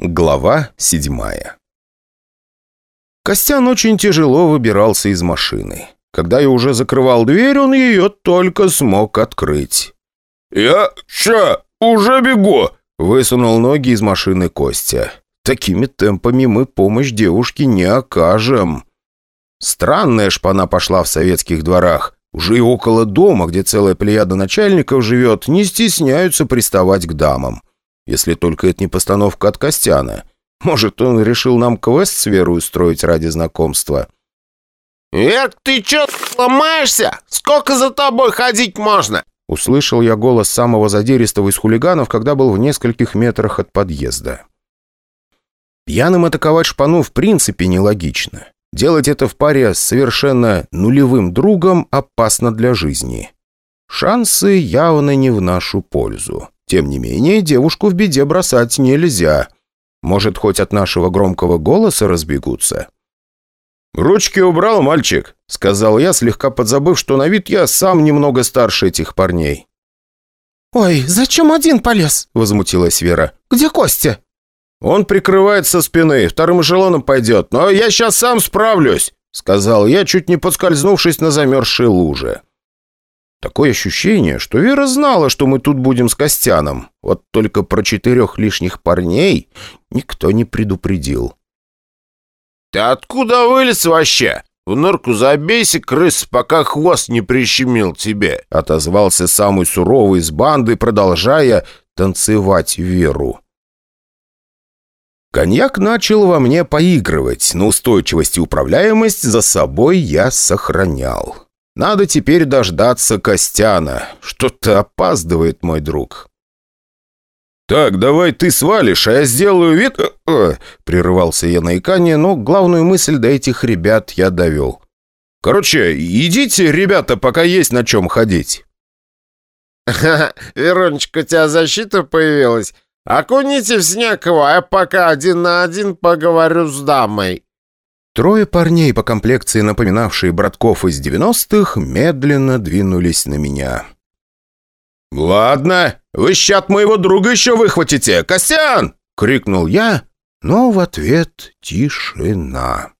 Глава седьмая Костян очень тяжело выбирался из машины. Когда я уже закрывал дверь, он ее только смог открыть. «Я... ща... уже бегу!» Высунул ноги из машины Костя. «Такими темпами мы помощь девушке не окажем». Странная шпана пошла в советских дворах. Уже и около дома, где целая плеяда начальников живет, не стесняются приставать к дамам. Если только это не постановка от Костяна. Может, он решил нам квест с Верой устроить ради знакомства. «Эх, ты чё, ломаешься? Сколько за тобой ходить можно?» Услышал я голос самого задиристого из хулиганов, когда был в нескольких метрах от подъезда. Пьяным атаковать шпану в принципе нелогично. Делать это в паре с совершенно нулевым другом опасно для жизни. Шансы явно не в нашу пользу. Тем не менее, девушку в беде бросать нельзя. Может, хоть от нашего громкого голоса разбегутся?» «Ручки убрал, мальчик», — сказал я, слегка подзабыв, что на вид я сам немного старше этих парней. «Ой, зачем один полез?» — возмутилась Вера. «Где Костя?» «Он прикрывает со спины, вторым эшелоном пойдет, но я сейчас сам справлюсь», — сказал я, чуть не подскользнувшись на замерзшей луже. Такое ощущение, что Вера знала, что мы тут будем с Костяном. Вот только про четырех лишних парней никто не предупредил. «Ты откуда вылез вообще? В норку забейся, крыс, пока хвост не прищемил тебе!» Отозвался самый суровый из банды, продолжая танцевать Веру. Коньяк начал во мне поигрывать, но устойчивость и управляемость за собой я сохранял. Надо теперь дождаться Костяна. Что-то опаздывает мой друг. «Так, давай ты свалишь, а я сделаю вид...» э, э, Прерывался я на икане, но главную мысль до этих ребят я довел. «Короче, идите, ребята, пока есть на чем ходить». «Ха-ха, Веронечка, у тебя защита появилась? Окуните в его, а пока один на один поговорю с дамой». Трое парней по комплекции, напоминавшие братков из 90-х, медленно двинулись на меня. «Ладно, вы щат моего друга еще выхватите! Костян!» — крикнул я, но в ответ тишина.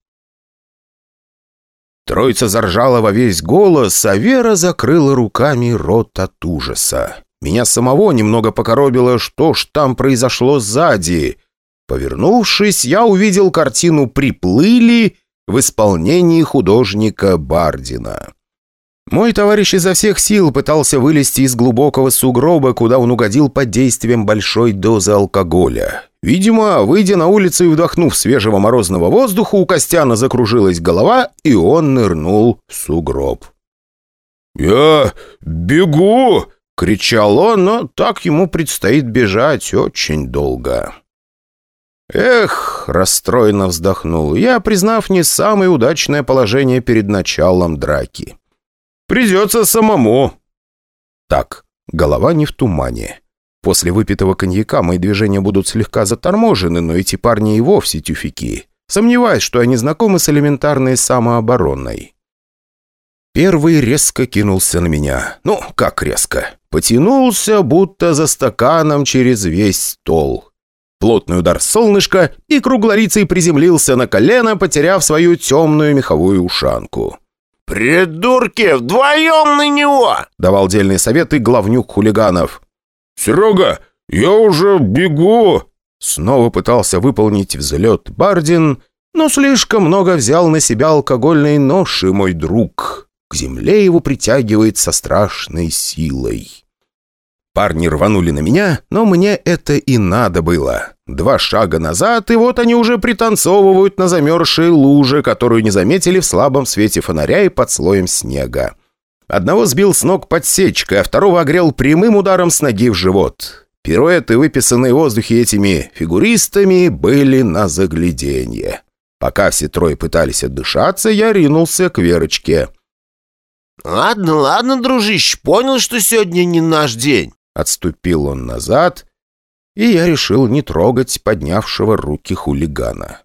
Троица заржала во весь голос, а Вера закрыла руками рот от ужаса. Меня самого немного покоробило, что ж там произошло сзади. Повернувшись, я увидел картину «Приплыли» в исполнении художника Бардина. Мой товарищ изо всех сил пытался вылезти из глубокого сугроба, куда он угодил под действием большой дозы алкоголя. Видимо, выйдя на улицу и вдохнув свежего морозного воздуха, у Костяна закружилась голова, и он нырнул в сугроб. «Я бегу!» — кричал он, но так ему предстоит бежать очень долго. «Эх!» — расстроенно вздохнул я, признав не самое удачное положение перед началом драки. «Придется самому!» Так, голова не в тумане. После выпитого коньяка мои движения будут слегка заторможены, но эти парни и вовсе тюфяки. Сомневаюсь, что они знакомы с элементарной самообороной. Первый резко кинулся на меня. Ну, как резко? Потянулся, будто за стаканом через весь стол. Плотный удар солнышка, и круглорицей приземлился на колено, потеряв свою темную меховую ушанку. «Придурки, вдвоем на него!» — давал дельные советы главнюк хулиганов. «Серега, я уже бегу!» Снова пытался выполнить взлет Бардин, но слишком много взял на себя алкогольной ноши мой друг. К земле его притягивает со страшной силой. Парни рванули на меня, но мне это и надо было. Два шага назад, и вот они уже пританцовывают на замерзшей луже, которую не заметили в слабом свете фонаря и под слоем снега. Одного сбил с ног подсечкой, а второго огрел прямым ударом с ноги в живот. Пируэты, выписанные в воздухе этими фигуристами, были на загляденье. Пока все трое пытались отдышаться, я ринулся к Верочке. «Ладно, ладно, дружище, понял, что сегодня не наш день». Отступил он назад, и я решил не трогать поднявшего руки хулигана.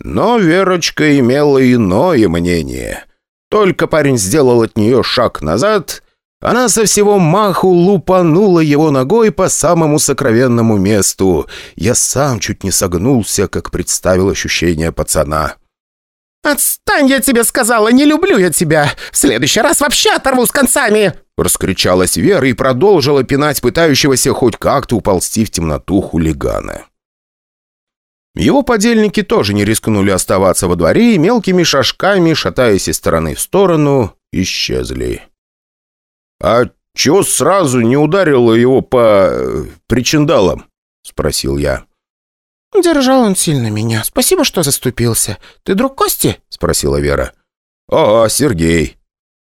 Но Верочка имела иное мнение. Только парень сделал от нее шаг назад, Она со всего маху лупанула его ногой по самому сокровенному месту. Я сам чуть не согнулся, как представил ощущение пацана. «Отстань, я тебе сказала, не люблю я тебя! В следующий раз вообще оторву с концами!» Раскричалась Вера и продолжила пинать пытающегося хоть как-то уползти в темноту хулигана. Его подельники тоже не рискнули оставаться во дворе и мелкими шажками, шатаясь из стороны в сторону, исчезли. «А чего сразу не ударило его по... Э, причиндалам?» — спросил я. «Держал он сильно меня. Спасибо, что заступился. Ты друг Кости?» — спросила Вера. «А, Сергей».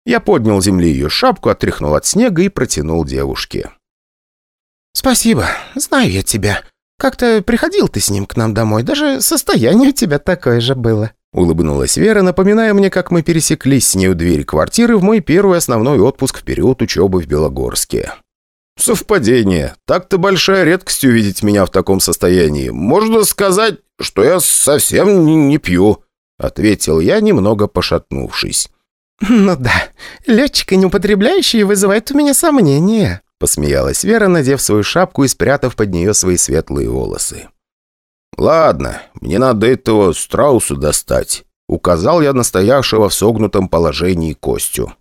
Я поднял земли ее шапку, отряхнул от снега и протянул девушке. «Спасибо. Знаю я тебя. Как-то приходил ты с ним к нам домой. Даже состояние у тебя такое же было». Улыбнулась Вера, напоминая мне, как мы пересеклись с ней у двери квартиры в мой первый основной отпуск в период учебы в Белогорске. «Совпадение. Так-то большая редкость увидеть меня в таком состоянии. Можно сказать, что я совсем не, не пью», — ответил я, немного пошатнувшись. «Ну да, летчика, не употребляющий, вызывает у меня сомнения», — посмеялась Вера, надев свою шапку и спрятав под нее свои светлые волосы. «Ладно, мне надо этого страуса достать», — указал я настоявшего в согнутом положении Костю.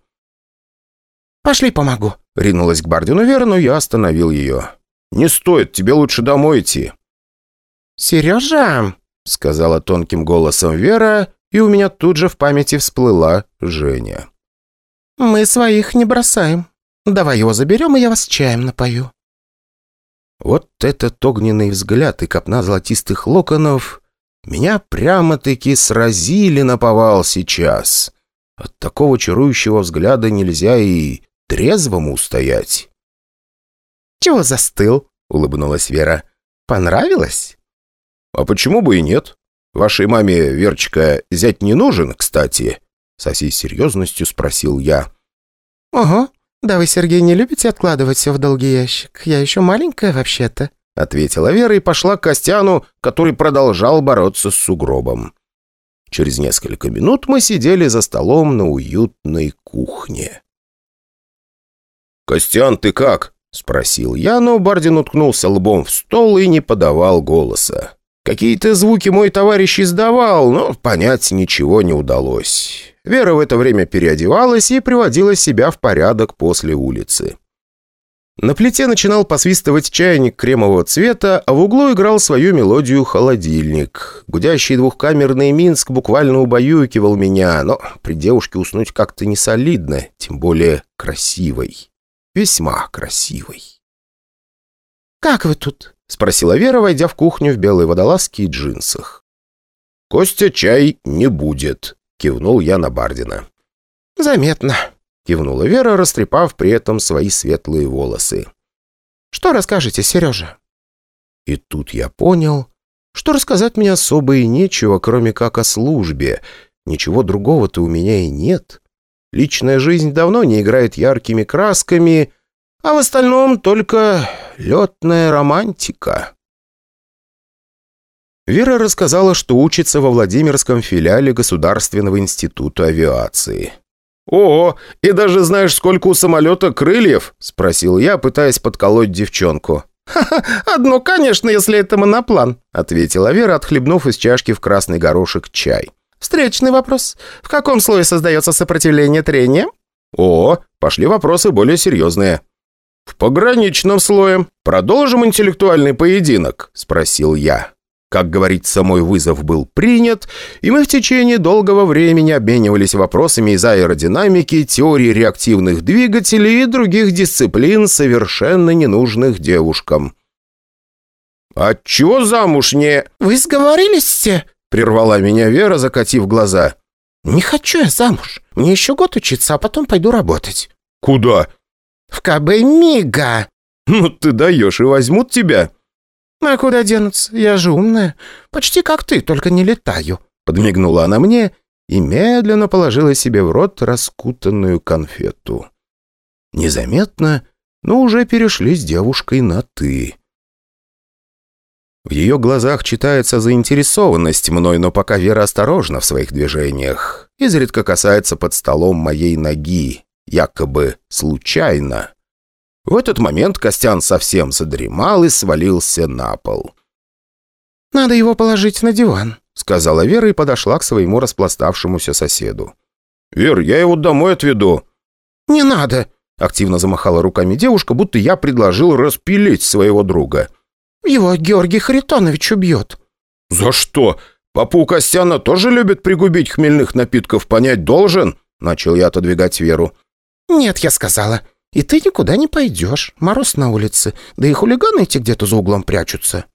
«Пошли помогу», — ринулась к Бардину Вера, но я остановил ее. «Не стоит, тебе лучше домой идти». «Сережа», — сказала тонким голосом Вера, и у меня тут же в памяти всплыла Женя. «Мы своих не бросаем. Давай его заберем, и я вас чаем напою». Вот этот огненный взгляд и копна золотистых локонов меня прямо-таки сразили на повал сейчас. От такого чарующего взгляда нельзя и трезвому устоять. «Чего застыл?» — улыбнулась Вера. «Понравилось?» «А почему бы и нет? Вашей маме, Верчика, зять не нужен, кстати?» Со всей серьезностью спросил я. «Ого, да вы, Сергей, не любите откладывать все в долгий ящик? Я еще маленькая вообще-то», — ответила Вера и пошла к Костяну, который продолжал бороться с сугробом. Через несколько минут мы сидели за столом на уютной кухне. «Костян, ты как?» — спросил я, но Бардин уткнулся лбом в стол и не подавал голоса. Какие-то звуки мой товарищ издавал, но понять ничего не удалось. Вера в это время переодевалась и приводила себя в порядок после улицы. На плите начинал посвистывать чайник кремового цвета, а в углу играл свою мелодию холодильник. Гудящий двухкамерный Минск буквально убаюкивал меня, но при девушке уснуть как-то не солидно, тем более красивой весьма красивой. «Как вы тут?» — спросила Вера, войдя в кухню в белой водолазке и джинсах. «Костя чай не будет», — кивнул я на Бардина. «Заметно», — кивнула Вера, растрепав при этом свои светлые волосы. «Что расскажете, Сережа?» И тут я понял, что рассказать мне особо и нечего, кроме как о службе. Ничего другого-то у меня и нет. Личная жизнь давно не играет яркими красками, а в остальном только летная романтика. Вера рассказала, что учится во Владимирском филиале Государственного института авиации. «О, и даже знаешь, сколько у самолета крыльев?» – спросил я, пытаясь подколоть девчонку. «Ха-ха, одно, конечно, если это моноплан», – ответила Вера, отхлебнув из чашки в красный горошек чай. Встречный вопрос. В каком слое создается сопротивление трения? О, пошли вопросы более серьезные. В пограничном слое. Продолжим интеллектуальный поединок? Спросил я. Как говорится, мой вызов был принят, и мы в течение долгого времени обменивались вопросами из аэродинамики, теории реактивных двигателей и других дисциплин, совершенно ненужных девушкам. «А чего замуж не...» «Вы сговорились все?» Прервала меня Вера, закатив глаза. «Не хочу я замуж. Мне еще год учиться, а потом пойду работать». «Куда?» «В КБ Мига». «Ну ты даешь, и возьмут тебя». «А куда денутся? Я же умная. Почти как ты, только не летаю». Подмигнула она мне и медленно положила себе в рот раскутанную конфету. Незаметно, но уже перешли с девушкой на «ты». В ее глазах читается заинтересованность мной, но пока Вера осторожна в своих движениях. Изредка касается под столом моей ноги. якобы случайно. В этот момент Костян совсем задремал и свалился на пол. «Надо его положить на диван», — сказала Вера и подошла к своему распластавшемуся соседу. «Вер, я его домой отведу». «Не надо», — активно замахала руками девушка, будто я предложил распилить своего друга. «Его Георгий Харитонович убьет». «За что? Папа у Костяна тоже любит пригубить хмельных напитков, понять должен?» Начал я отодвигать Веру. «Нет, я сказала. И ты никуда не пойдешь. Мороз на улице. Да и хулиганы эти где-то за углом прячутся».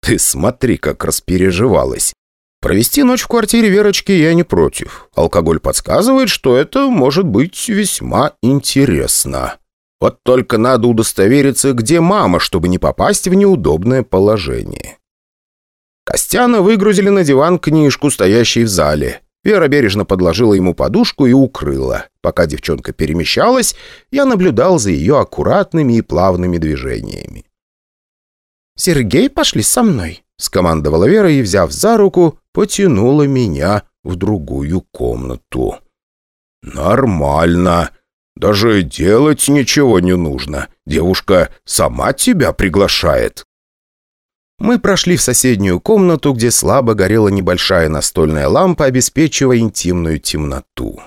«Ты смотри, как распереживалась. Провести ночь в квартире Верочки я не против. Алкоголь подсказывает, что это может быть весьма интересно. Вот только надо удостовериться, где мама, чтобы не попасть в неудобное положение». Костяна выгрузили на диван книжку, стоящую в зале. Вера бережно подложила ему подушку и укрыла. Пока девчонка перемещалась, я наблюдал за ее аккуратными и плавными движениями. «Сергей, пошли со мной», — скомандовала Вера и, взяв за руку, потянула меня в другую комнату. «Нормально. Даже делать ничего не нужно. Девушка сама тебя приглашает». Мы прошли в соседнюю комнату, где слабо горела небольшая настольная лампа, обеспечивая интимную темноту.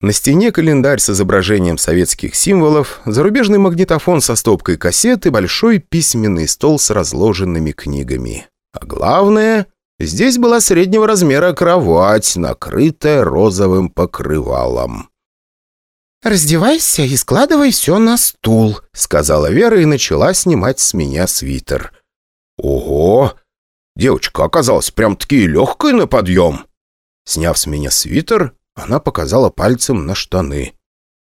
На стене календарь с изображением советских символов, зарубежный магнитофон со стопкой кассет и большой письменный стол с разложенными книгами. А главное, здесь была среднего размера кровать, накрытая розовым покрывалом. «Раздевайся и складывай все на стул», — сказала Вера и начала снимать с меня свитер. «Ого! Девочка оказалась прям-таки легкой на подъем!» Сняв с меня свитер, она показала пальцем на штаны.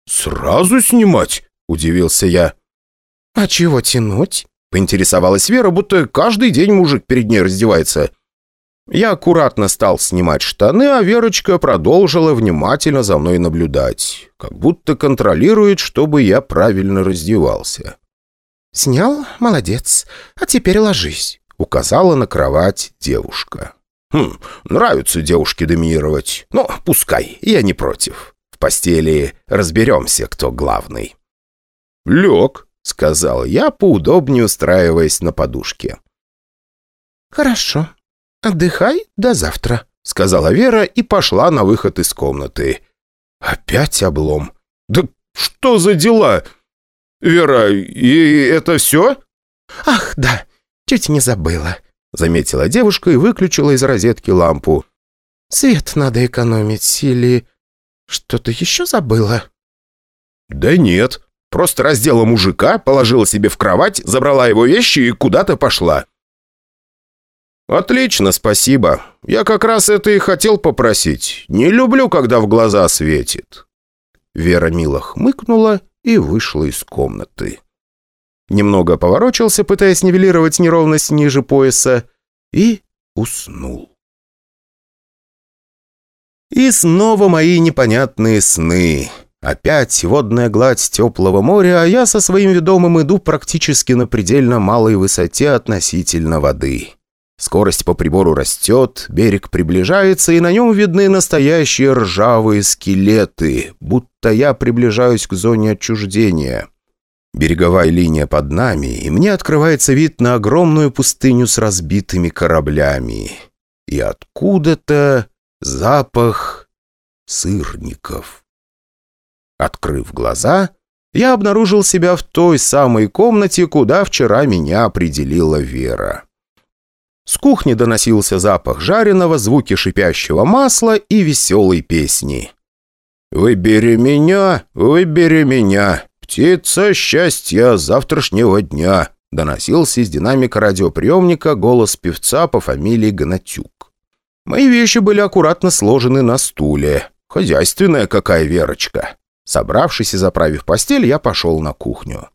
«Сразу снимать?» – удивился я. «А чего тянуть?» – поинтересовалась Вера, будто каждый день мужик перед ней раздевается. Я аккуратно стал снимать штаны, а Верочка продолжила внимательно за мной наблюдать, как будто контролирует, чтобы я правильно раздевался. «Снял? Молодец. А теперь ложись», — указала на кровать девушка. «Хм, нравится девушке доминировать. Но пускай, я не против. В постели разберемся, кто главный». «Лег», — сказал я, поудобнее устраиваясь на подушке. «Хорошо. Отдыхай до завтра», — сказала Вера и пошла на выход из комнаты. «Опять облом. Да что за дела? «Вера, и это все?» «Ах, да, чуть не забыла», — заметила девушка и выключила из розетки лампу. «Свет надо экономить или что-то еще забыла?» «Да нет, просто раздела мужика, положила себе в кровать, забрала его вещи и куда-то пошла». «Отлично, спасибо. Я как раз это и хотел попросить. Не люблю, когда в глаза светит». Вера мило хмыкнула и вышла из комнаты. Немного поворочился, пытаясь нивелировать неровность ниже пояса, и уснул. И снова мои непонятные сны. Опять водная гладь теплого моря, а я со своим ведомым иду практически на предельно малой высоте относительно воды. Скорость по прибору растет, берег приближается, и на нем видны настоящие ржавые скелеты, будто я приближаюсь к зоне отчуждения. Береговая линия под нами, и мне открывается вид на огромную пустыню с разбитыми кораблями. И откуда-то запах сырников. Открыв глаза, я обнаружил себя в той самой комнате, куда вчера меня определила Вера. С кухни доносился запах жареного, звуки шипящего масла и веселой песни. «Выбери меня, выбери меня, птица счастья завтрашнего дня», доносился из динамика радиоприемника голос певца по фамилии Гнатюк. Мои вещи были аккуратно сложены на стуле. Хозяйственная какая Верочка. Собравшись и заправив постель, я пошел на кухню.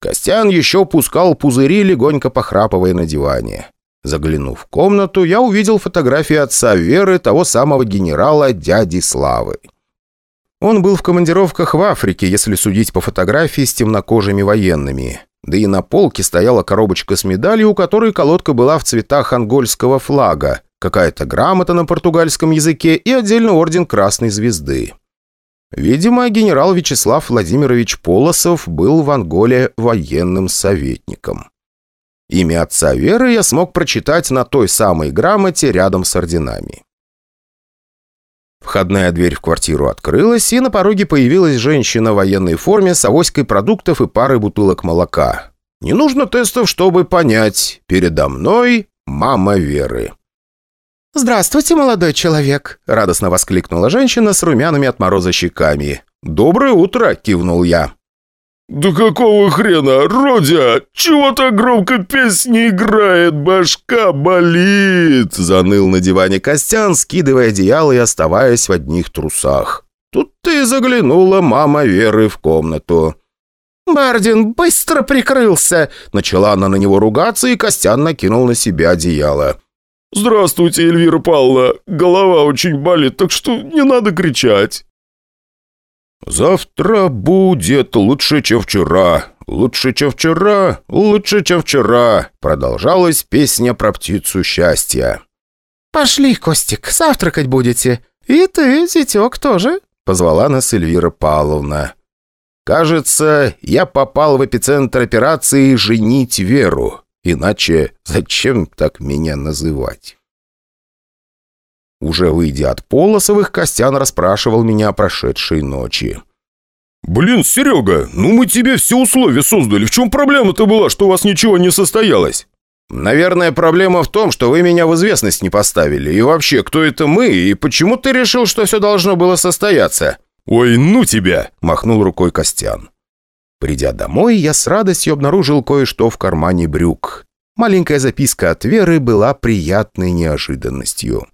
Костян еще пускал пузыри, легонько похрапывая на диване. Заглянув в комнату, я увидел фотографии отца Веры, того самого генерала дяди Славы. Он был в командировках в Африке, если судить по фотографии с темнокожими военными. Да и на полке стояла коробочка с медалью, у которой колодка была в цветах ангольского флага, какая-то грамота на португальском языке и отдельно орден Красной Звезды. Видимо, генерал Вячеслав Владимирович Полосов был в Анголе военным советником. Имя отца Веры я смог прочитать на той самой грамоте рядом с орденами. Входная дверь в квартиру открылась, и на пороге появилась женщина в военной форме с авоськой продуктов и парой бутылок молока. Не нужно тестов, чтобы понять. Передо мной мама Веры. «Здравствуйте, молодой человек!» – радостно воскликнула женщина с румяными от мороза щеками. «Доброе утро!» – кивнул я. «Да какого хрена, Родя? Чего так громко песни играет? Башка болит!» Заныл на диване Костян, скидывая одеяло и оставаясь в одних трусах. Тут ты заглянула мама Веры в комнату. «Бардин быстро прикрылся!» Начала она на него ругаться, и Костян накинул на себя одеяло. «Здравствуйте, Эльвира Павловна. Голова очень болит, так что не надо кричать». «Завтра будет лучше, чем вчера. Лучше, чем вчера. Лучше, чем вчера», продолжалась песня про птицу счастья. «Пошли, Костик, завтракать будете. И ты, зятек, тоже», позвала нас Эльвира Павловна. «Кажется, я попал в эпицентр операции «Женить Веру». Иначе зачем так меня называть? Уже выйдя от Полосовых, Костян расспрашивал меня о прошедшей ночи. «Блин, Серега, ну мы тебе все условия создали. В чем проблема-то была, что у вас ничего не состоялось?» «Наверное, проблема в том, что вы меня в известность не поставили. И вообще, кто это мы, и почему ты решил, что все должно было состояться?» «Ой, ну тебя!» – махнул рукой Костян. Придя домой, я с радостью обнаружил кое-что в кармане брюк. Маленькая записка от Веры была приятной неожиданностью.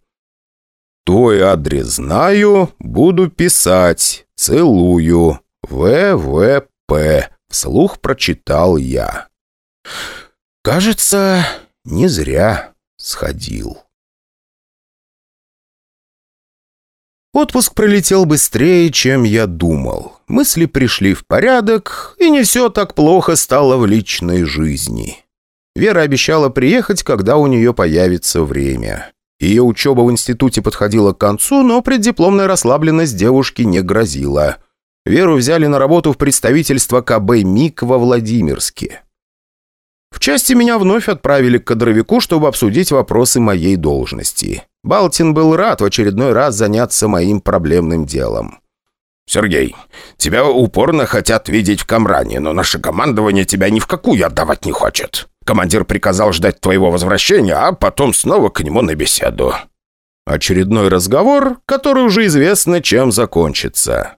«Твой адрес знаю, буду писать. Целую. ВВП», — вслух прочитал я. «Кажется, не зря сходил». Отпуск пролетел быстрее, чем я думал. Мысли пришли в порядок, и не все так плохо стало в личной жизни. Вера обещала приехать, когда у нее появится время. Ее учеба в институте подходила к концу, но преддипломная расслабленность девушки не грозила. Веру взяли на работу в представительство КБ МИК во Владимирске. В части меня вновь отправили к кадровику, чтобы обсудить вопросы моей должности. Балтин был рад в очередной раз заняться моим проблемным делом. «Сергей, тебя упорно хотят видеть в Камране, но наше командование тебя ни в какую отдавать не хочет. Командир приказал ждать твоего возвращения, а потом снова к нему на беседу». Очередной разговор, который уже известно, чем закончится.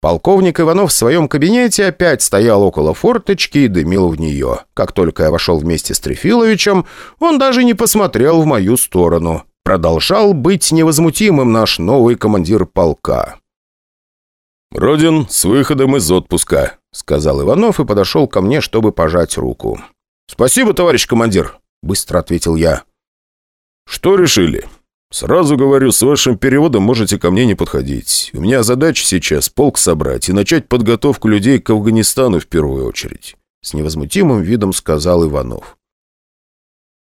Полковник Иванов в своем кабинете опять стоял около форточки и дымил в нее. Как только я вошел вместе с Трефиловичем, он даже не посмотрел в мою сторону. Продолжал быть невозмутимым наш новый командир полка. «Родин, с выходом из отпуска», — сказал Иванов и подошел ко мне, чтобы пожать руку. «Спасибо, товарищ командир», — быстро ответил я. «Что решили? Сразу говорю, с вашим переводом можете ко мне не подходить. У меня задача сейчас полк собрать и начать подготовку людей к Афганистану в первую очередь», — с невозмутимым видом сказал Иванов.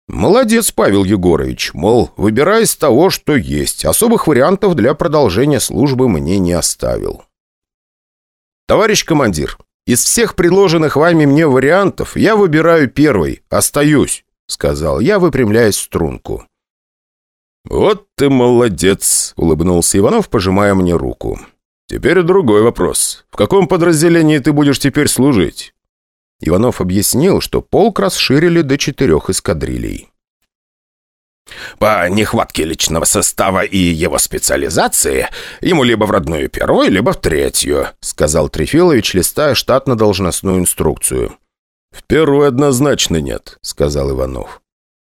«Молодец, Павел Егорович. Мол, выбирай из того, что есть. Особых вариантов для продолжения службы мне не оставил». «Товарищ командир, из всех предложенных вами мне вариантов я выбираю первый. Остаюсь», — сказал я, выпрямляясь в струнку. «Вот ты молодец», — улыбнулся Иванов, пожимая мне руку. «Теперь другой вопрос. В каком подразделении ты будешь теперь служить?» Иванов объяснил, что полк расширили до четырех эскадрилей. По нехватке личного состава и его специализации, ему либо в родную первую, либо в третью», сказал Трефилович, листая штатно-должностную инструкцию. «В первую однозначно нет», — сказал Иванов.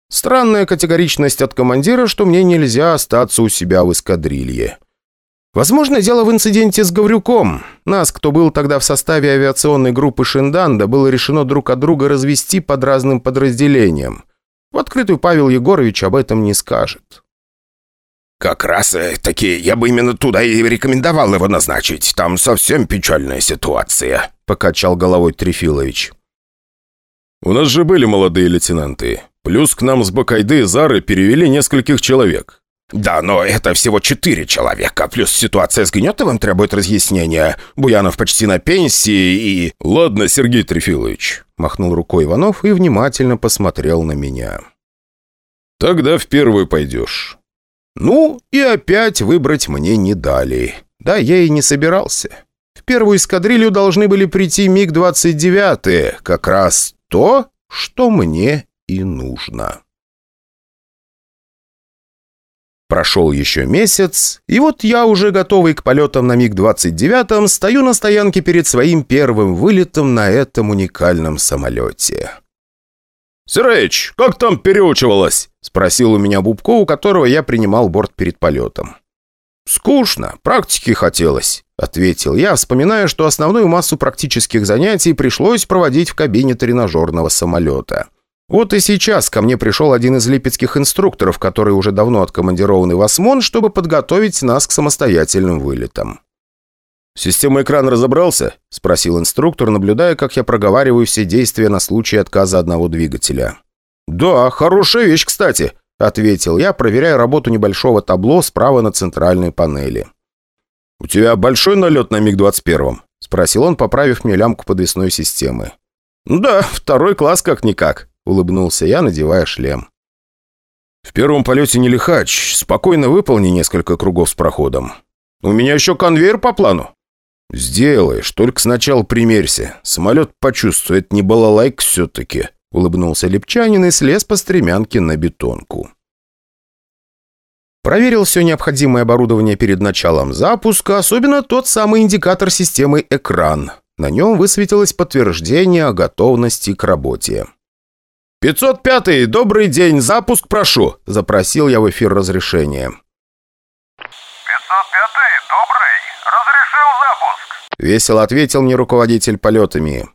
«Странная категоричность от командира, что мне нельзя остаться у себя в эскадрилье. Возможно, дело в инциденте с Гаврюком. Нас, кто был тогда в составе авиационной группы Шинданда, было решено друг от друга развести под разным подразделением». В открытую Павел Егорович об этом не скажет. «Как раз э, таки я бы именно туда и рекомендовал его назначить. Там совсем печальная ситуация», — покачал головой Трефилович. «У нас же были молодые лейтенанты. Плюс к нам с Бакайды и Зары перевели нескольких человек. «Да, но это всего четыре человека, плюс ситуация с Гнетовым требует разъяснения. Буянов почти на пенсии и...» «Ладно, Сергей Трефилович», — махнул рукой Иванов и внимательно посмотрел на меня. «Тогда в первую пойдешь». Ну, и опять выбрать мне не дали. Да, я и не собирался. В первую эскадрилью должны были прийти МиГ-29, как раз то, что мне и нужно. Прошел еще месяц, и вот я уже готовый к полетам на МиГ-29 стою на стоянке перед своим первым вылетом на этом уникальном самолете. «Сырэч, как там переучивалось?» – спросил у меня Бубко, у которого я принимал борт перед полетом. «Скучно, практики хотелось», — ответил я, вспоминая, что основную массу практических занятий пришлось проводить в кабине тренажерного самолета. Вот и сейчас ко мне пришел один из липецких инструкторов, который уже давно откомандирован в Осмон, чтобы подготовить нас к самостоятельным вылетам. «Система экрана разобрался?» – спросил инструктор, наблюдая, как я проговариваю все действия на случай отказа одного двигателя. «Да, хорошая вещь, кстати», – ответил я, проверяя работу небольшого табло справа на центральной панели. «У тебя большой налет на МиГ-21?» – спросил он, поправив мне лямку подвесной системы. «Да, второй класс как-никак», – улыбнулся я, надевая шлем. «В первом полете не лихач. Спокойно выполни несколько кругов с проходом. У меня еще конвейер по плану». «Сделаешь, только сначала примерься. Самолет почувствует, не балалайк все-таки», — улыбнулся Лепчанин и слез по стремянке на бетонку. Проверил все необходимое оборудование перед началом запуска, особенно тот самый индикатор системы «Экран». На нем высветилось подтверждение о готовности к работе. «505-й, добрый день, запуск прошу!» – запросил я в эфир разрешение. «505-й, добрый, разрешил запуск!» – весело ответил мне руководитель полетами.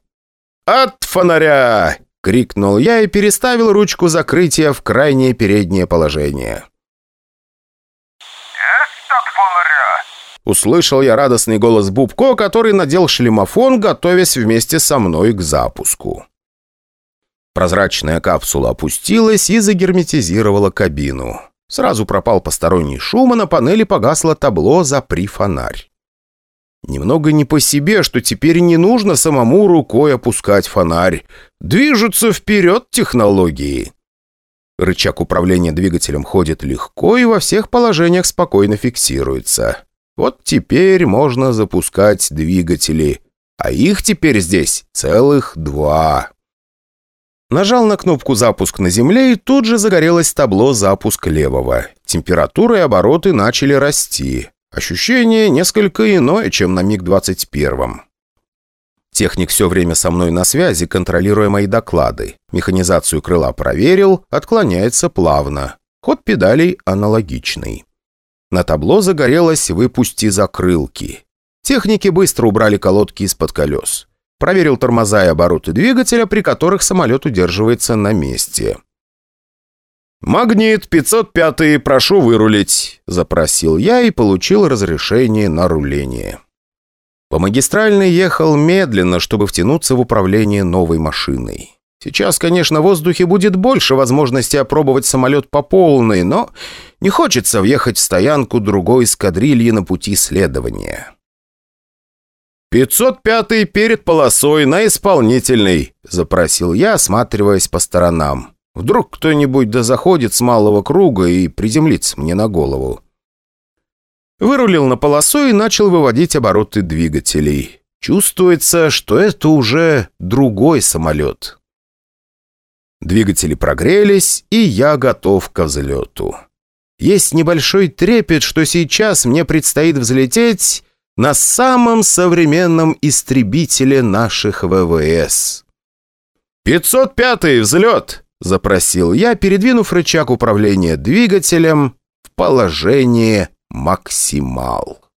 «От фонаря!» – крикнул я и переставил ручку закрытия в крайнее переднее положение. Услышал я радостный голос Бубко, который надел шлемофон, готовясь вместе со мной к запуску. Прозрачная капсула опустилась и загерметизировала кабину. Сразу пропал посторонний шум, а на панели погасло табло «Запри фонарь». Немного не по себе, что теперь не нужно самому рукой опускать фонарь. Движутся вперед технологии. Рычаг управления двигателем ходит легко и во всех положениях спокойно фиксируется. Вот теперь можно запускать двигатели. А их теперь здесь целых два. Нажал на кнопку «Запуск на земле» и тут же загорелось табло «Запуск левого». Температура и обороты начали расти. Ощущение несколько иное, чем на МиГ-21. Техник все время со мной на связи, контролируя мои доклады. Механизацию крыла проверил, отклоняется плавно. Ход педалей аналогичный. На табло загорелось «Выпусти закрылки». Техники быстро убрали колодки из-под колес. Проверил тормоза и обороты двигателя, при которых самолет удерживается на месте. «Магнит 505, прошу вырулить», – запросил я и получил разрешение на руление. По магистральной ехал медленно, чтобы втянуться в управление новой машиной. Сейчас, конечно, в воздухе будет больше возможности опробовать самолет по полной, но не хочется въехать в стоянку другой эскадрильи на пути следования. «505-й перед полосой на исполнительный», — запросил я, осматриваясь по сторонам. Вдруг кто-нибудь да заходит с малого круга и приземлится мне на голову. Вырулил на полосу и начал выводить обороты двигателей. Чувствуется, что это уже другой самолет. Двигатели прогрелись, и я готов к взлету. Есть небольшой трепет, что сейчас мне предстоит взлететь на самом современном истребителе наших ВВС. «505-й взлет!» – запросил я, передвинув рычаг управления двигателем в положение «Максимал».